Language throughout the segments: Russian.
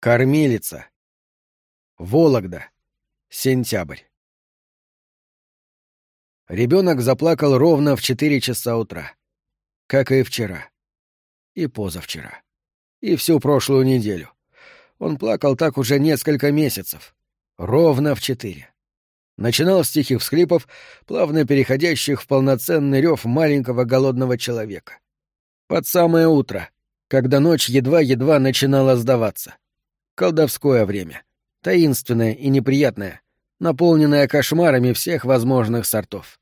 Кормилица. Вологда. Сентябрь. Ребенок заплакал ровно в четыре часа утра. Как и вчера. И позавчера. И всю прошлую неделю. Он плакал так уже несколько месяцев. Ровно в четыре. Начинал с тихих всхлипов, плавно переходящих в полноценный рев маленького голодного человека. Под самое утро, когда ночь едва-едва начинала сдаваться. Колдовское время. Таинственное и неприятное, наполненное кошмарами всех возможных сортов.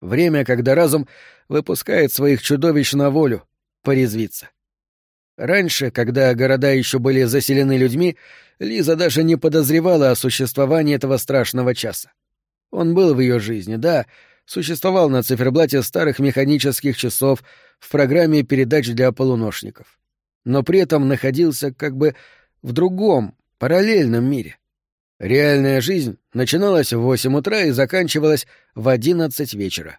Время, когда разум выпускает своих чудовищ на волю, порезвиться. Раньше, когда города еще были заселены людьми, Лиза даже не подозревала о существовании этого страшного часа. Он был в ее жизни, да, существовал на циферблате старых механических часов в программе передач для полуношников. Но при этом находился как бы в другом, параллельном мире. Реальная жизнь начиналась в восемь утра и заканчивалась в одиннадцать вечера.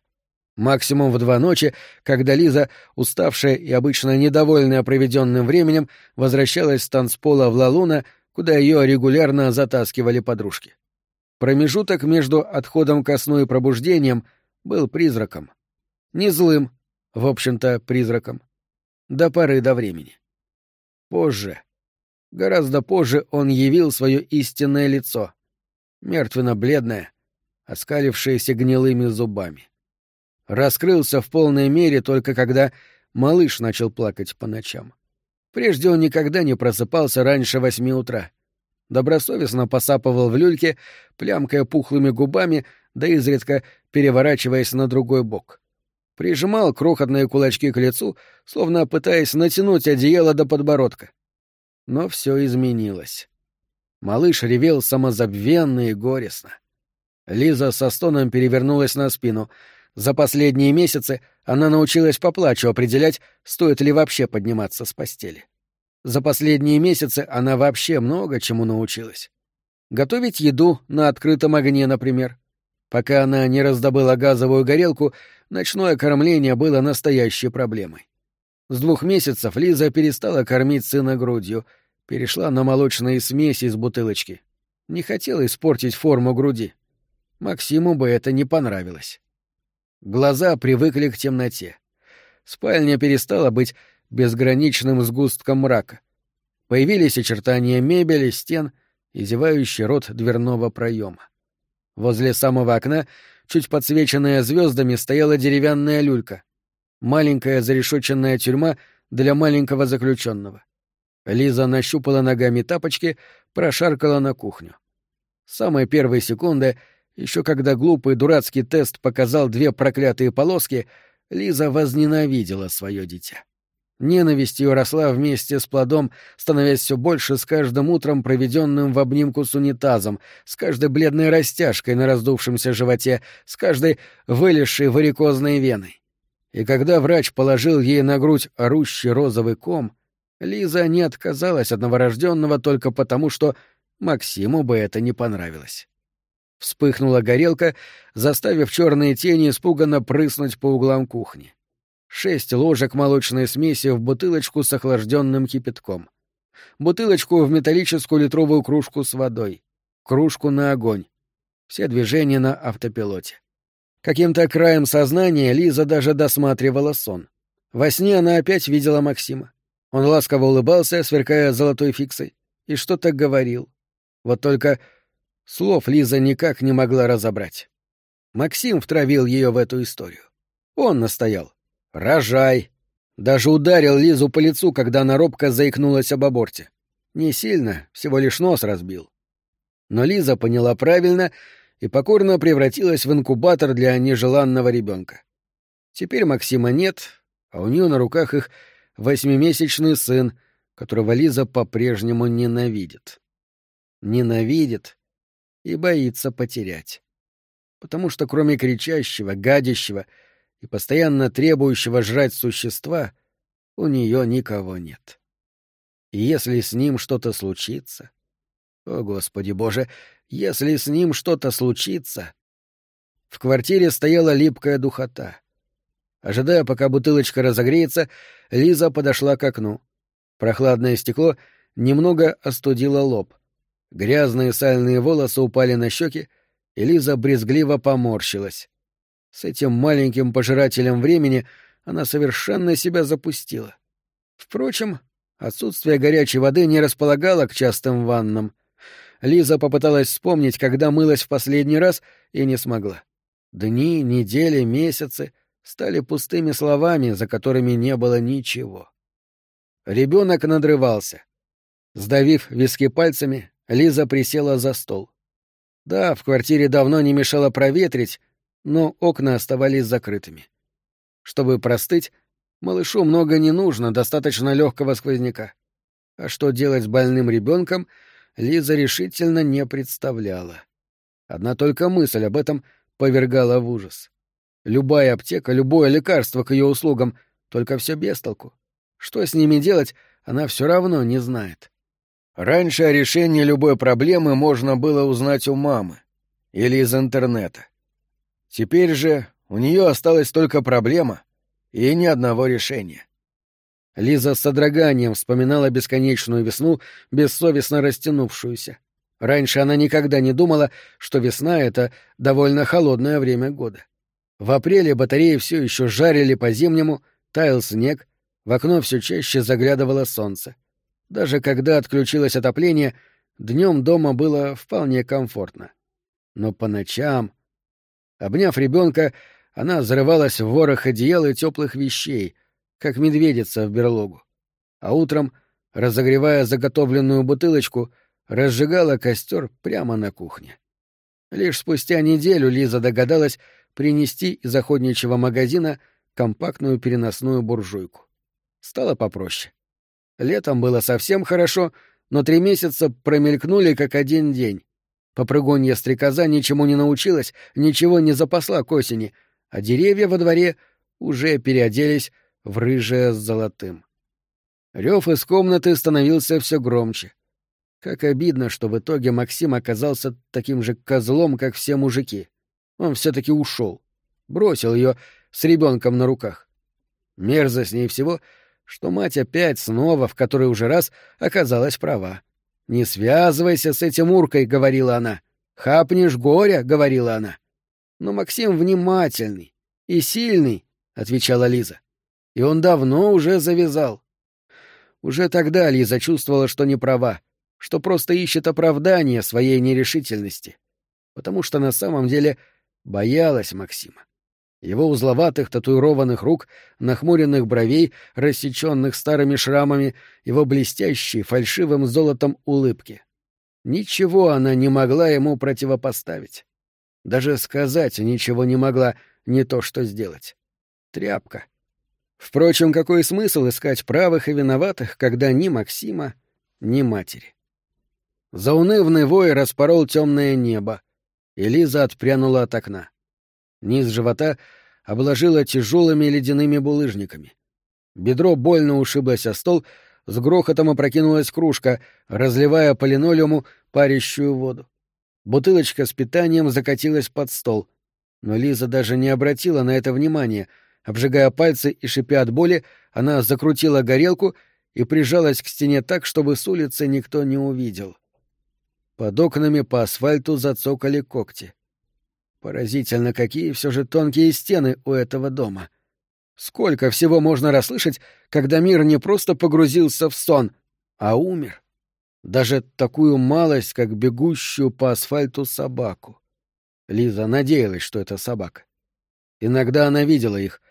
Максимум в два ночи, когда Лиза, уставшая и обычно недовольная проведенным временем, возвращалась с танцпола в Лалуна, куда ее регулярно затаскивали подружки. Промежуток между отходом ко сну и пробуждением был призраком. Не злым, в общем-то, призраком. До поры до времени. Позже, Гораздо позже он явил свое истинное лицо, мертвенно-бледное, оскалившееся гнилыми зубами. Раскрылся в полной мере только когда малыш начал плакать по ночам. Прежде он никогда не просыпался раньше восьми утра. Добросовестно посапывал в люльке, плямкая пухлыми губами, да изредка переворачиваясь на другой бок. Прижимал крохотные кулачки к лицу, словно пытаясь натянуть одеяло до подбородка. Но все изменилось. Малыш ревел самозабвенно и горестно. Лиза со стоном перевернулась на спину. За последние месяцы она научилась по плачу определять, стоит ли вообще подниматься с постели. За последние месяцы она вообще много чему научилась. Готовить еду на открытом огне, например. Пока она не раздобыла газовую горелку, ночное кормление было настоящей проблемой. С двух месяцев Лиза перестала кормить сына грудью — перешла на молочные смеси из бутылочки. Не хотела испортить форму груди. Максиму бы это не понравилось. Глаза привыкли к темноте. Спальня перестала быть безграничным сгустком мрака. Появились очертания мебели, стен и зевающий рот дверного проема. Возле самого окна, чуть подсвеченная звездами, стояла деревянная люлька. Маленькая зарешоченная тюрьма для маленького заключенного. Лиза нащупала ногами тапочки, прошаркала на кухню. С самой первой секунды, еще когда глупый дурацкий тест показал две проклятые полоски, Лиза возненавидела свое дитя. Ненависть ее росла вместе с плодом, становясь все больше с каждым утром, проведенным в обнимку с унитазом, с каждой бледной растяжкой на раздувшемся животе, с каждой вылезшей варикозной веной. И когда врач положил ей на грудь орущий розовый ком, Лиза не отказалась от новорожденного только потому, что Максиму бы это не понравилось. Вспыхнула горелка, заставив черные тени испуганно прыснуть по углам кухни. Шесть ложек молочной смеси в бутылочку с охлажденным кипятком. Бутылочку в металлическую литровую кружку с водой. Кружку на огонь. Все движения на автопилоте. Каким-то краем сознания Лиза даже досматривала сон. Во сне она опять видела Максима. Он ласково улыбался, сверкая золотой фиксой, и что-то говорил. Вот только слов Лиза никак не могла разобрать. Максим втравил ее в эту историю. Он настоял. «Рожай!» Даже ударил Лизу по лицу, когда она робко заикнулась об аборте. Не сильно, всего лишь нос разбил. Но Лиза поняла правильно и покорно превратилась в инкубатор для нежеланного ребенка. Теперь Максима нет, а у нее на руках их восьмимесячный сын, которого Лиза по-прежнему ненавидит. Ненавидит и боится потерять. Потому что кроме кричащего, гадящего и постоянно требующего жрать существа, у нее никого нет. И если с ним что-то случится... О, Господи Боже, если с ним что-то случится... В квартире стояла липкая духота. Ожидая, пока бутылочка разогреется, Лиза подошла к окну. Прохладное стекло немного остудила лоб. Грязные сальные волосы упали на щеки, и Лиза брезгливо поморщилась. С этим маленьким пожирателем времени она совершенно себя запустила. Впрочем, отсутствие горячей воды не располагало к частым ваннам. Лиза попыталась вспомнить, когда мылась в последний раз, и не смогла. Дни, недели, месяцы стали пустыми словами, за которыми не было ничего. Ребенок надрывался. Сдавив виски пальцами, Лиза присела за стол. Да, в квартире давно не мешало проветрить, но окна оставались закрытыми. Чтобы простыть, малышу много не нужно, достаточно легкого сквозняка. А что делать с больным ребенком, Лиза решительно не представляла. Одна только мысль об этом повергала в ужас. Любая аптека, любое лекарство к ее услугам, только все без толку. Что с ними делать, она все равно не знает. Раньше о решении любой проблемы можно было узнать у мамы или из интернета. Теперь же у нее осталась только проблема и ни одного решения. Лиза с содроганием вспоминала бесконечную весну, бессовестно растянувшуюся. Раньше она никогда не думала, что весна — это довольно холодное время года. В апреле батареи все еще жарили по-зимнему, таял снег, в окно все чаще заглядывало солнце. Даже когда отключилось отопление, днем дома было вполне комфортно. Но по ночам... Обняв ребенка, она взрывалась в ворох одеял и теплых вещей, как медведица в берлогу. А утром, разогревая заготовленную бутылочку, разжигала костер прямо на кухне. Лишь спустя неделю Лиза догадалась принести из охотничьего магазина компактную переносную буржуйку. Стало попроще. Летом было совсем хорошо, но три месяца промелькнули как один день. Попрыгунья стрекоза ничему не научилась, ничего не запасла к осени, а деревья во дворе уже переоделись в рыжее с золотым. Рев из комнаты становился все громче. Как обидно, что в итоге Максим оказался таким же козлом, как все мужики. Он все-таки ушел. Бросил ее с ребенком на руках. Мерзо с ней всего — что мать опять снова, в который уже раз, оказалась права. «Не связывайся с этим уркой», — говорила она. «Хапнешь горя», — говорила она. «Но Максим внимательный и сильный», — отвечала Лиза. «И он давно уже завязал». Уже тогда Лиза чувствовала, что не права, что просто ищет оправдание своей нерешительности, потому что на самом деле боялась Максима его узловатых татуированных рук, нахмуренных бровей, рассеченных старыми шрамами, его блестящей фальшивым золотом улыбки. Ничего она не могла ему противопоставить. Даже сказать ничего не могла, не то что сделать. Тряпка. Впрочем, какой смысл искать правых и виноватых, когда ни Максима, ни матери? Заунывный вой распорол темное небо, и Лиза отпрянула от окна. Низ живота обложила тяжелыми ледяными булыжниками. Бедро больно ушиблось о стол, с грохотом опрокинулась кружка, разливая по линолеуму парящую воду. Бутылочка с питанием закатилась под стол. Но Лиза даже не обратила на это внимания. Обжигая пальцы и шипя от боли, она закрутила горелку и прижалась к стене так, чтобы с улицы никто не увидел. Под окнами по асфальту зацокали когти. Поразительно, какие все же тонкие стены у этого дома. Сколько всего можно расслышать, когда мир не просто погрузился в сон, а умер. Даже такую малость, как бегущую по асфальту собаку. Лиза надеялась, что это собака. Иногда она видела их,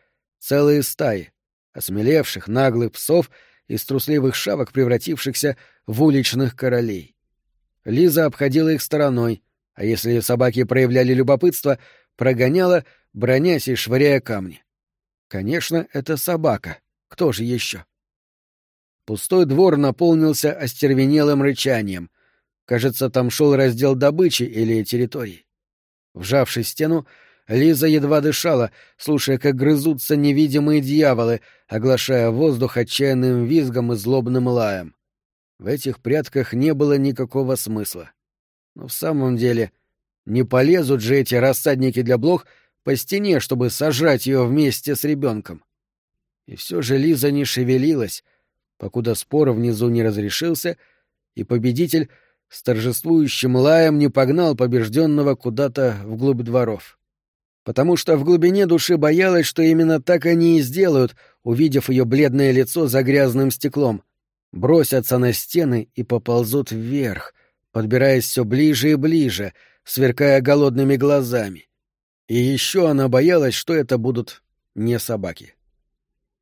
целые стаи, осмелевших, наглых псов из трусливых шавок, превратившихся в уличных королей. Лиза обходила их стороной — а если собаки проявляли любопытство, прогоняла, бронясь и швыряя камни. Конечно, это собака. Кто же еще? Пустой двор наполнился остервенелым рычанием. Кажется, там шел раздел добычи или территории. Вжавшись в стену, Лиза едва дышала, слушая, как грызутся невидимые дьяволы, оглашая воздух отчаянным визгом и злобным лаем. В этих прятках не было никакого смысла. Но в самом деле не полезут же эти рассадники для блох по стене, чтобы сожрать ее вместе с ребенком. И все же Лиза не шевелилась, покуда спор внизу не разрешился, и победитель с торжествующим лаем не погнал побежденного куда-то вглубь дворов. Потому что в глубине души боялась, что именно так они и сделают, увидев ее бледное лицо за грязным стеклом. Бросятся на стены и поползут вверх, подбираясь все ближе и ближе, сверкая голодными глазами. И еще она боялась, что это будут не собаки.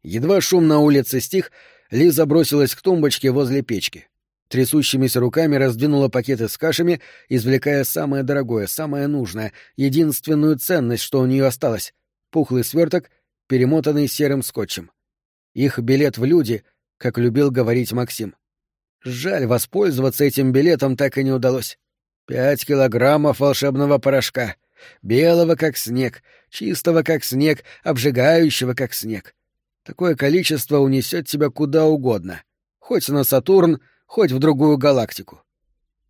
Едва шум на улице стих, Лиза бросилась к тумбочке возле печки. Трясущимися руками раздвинула пакеты с кашами, извлекая самое дорогое, самое нужное, единственную ценность, что у нее осталось — пухлый сверток, перемотанный серым скотчем. Их билет в люди, как любил говорить Максим. Жаль, воспользоваться этим билетом так и не удалось. Пять килограммов волшебного порошка. Белого, как снег, чистого, как снег, обжигающего, как снег. Такое количество унесет тебя куда угодно. Хоть на Сатурн, хоть в другую галактику.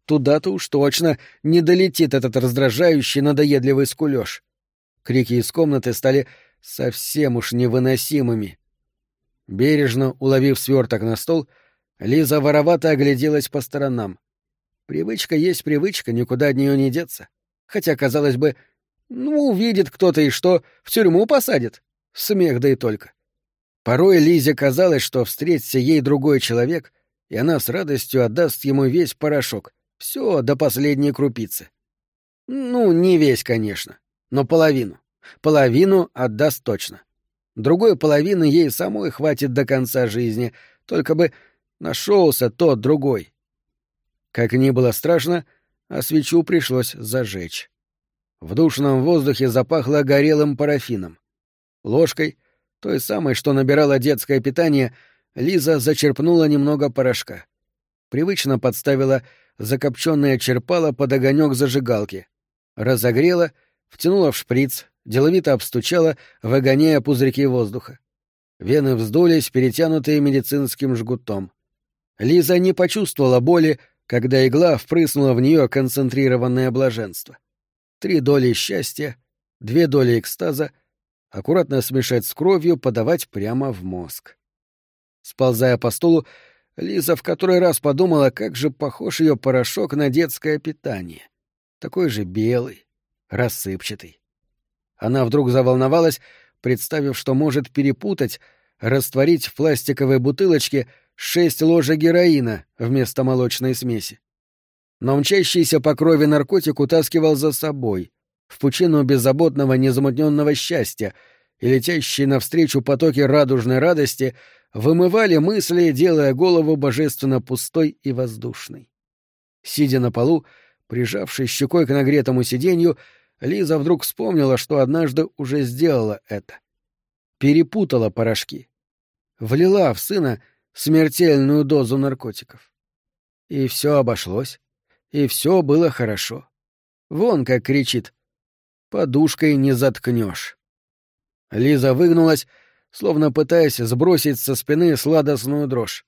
Туда-то уж точно не долетит этот раздражающий надоедливый скулёж. Крики из комнаты стали совсем уж невыносимыми. Бережно уловив сверток на стол, Лиза воровато огляделась по сторонам. Привычка есть привычка, никуда от нее не деться. Хотя, казалось бы, ну, увидит кто-то и что, в тюрьму посадит. Смех да и только. Порой Лизе казалось, что встретится ей другой человек, и она с радостью отдаст ему весь порошок, все до последней крупицы. Ну, не весь, конечно, но половину. Половину отдаст точно. Другой половины ей самой хватит до конца жизни, только бы нашелся тот другой. Как ни было страшно, а свечу пришлось зажечь. В душном воздухе запахло горелым парафином. Ложкой, той самой, что набирала детское питание, Лиза зачерпнула немного порошка. Привычно подставила закопченное черпало под огонек зажигалки. Разогрела, втянула в шприц, деловито обстучала, выгоняя пузырьки воздуха. Вены вздулись, перетянутые медицинским жгутом. Лиза не почувствовала боли, когда игла впрыснула в нее концентрированное блаженство. Три доли счастья, две доли экстаза, аккуратно смешать с кровью, подавать прямо в мозг. Сползая по стулу, Лиза в который раз подумала, как же похож ее порошок на детское питание. Такой же белый, рассыпчатый. Она вдруг заволновалась, представив, что может перепутать, растворить в пластиковой бутылочке шесть ложек героина вместо молочной смеси. Но мчащийся по крови наркотик утаскивал за собой, в пучину беззаботного незамутненного счастья, и летящие навстречу потоки радужной радости — вымывали мысли, делая голову божественно пустой и воздушной. Сидя на полу, прижавшись щекой к нагретому сиденью, Лиза вдруг вспомнила, что однажды уже сделала это. Перепутала порошки. Влила в сына смертельную дозу наркотиков. И все обошлось. И все было хорошо. Вон как кричит. Подушкой не заткнешь. Лиза выгнулась словно пытаясь сбросить со спины сладостную дрожь.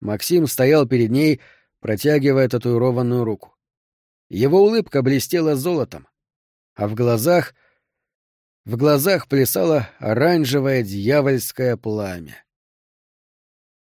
Максим стоял перед ней, протягивая татуированную руку. Его улыбка блестела золотом, а в глазах... В глазах плясало оранжевое дьявольское пламя.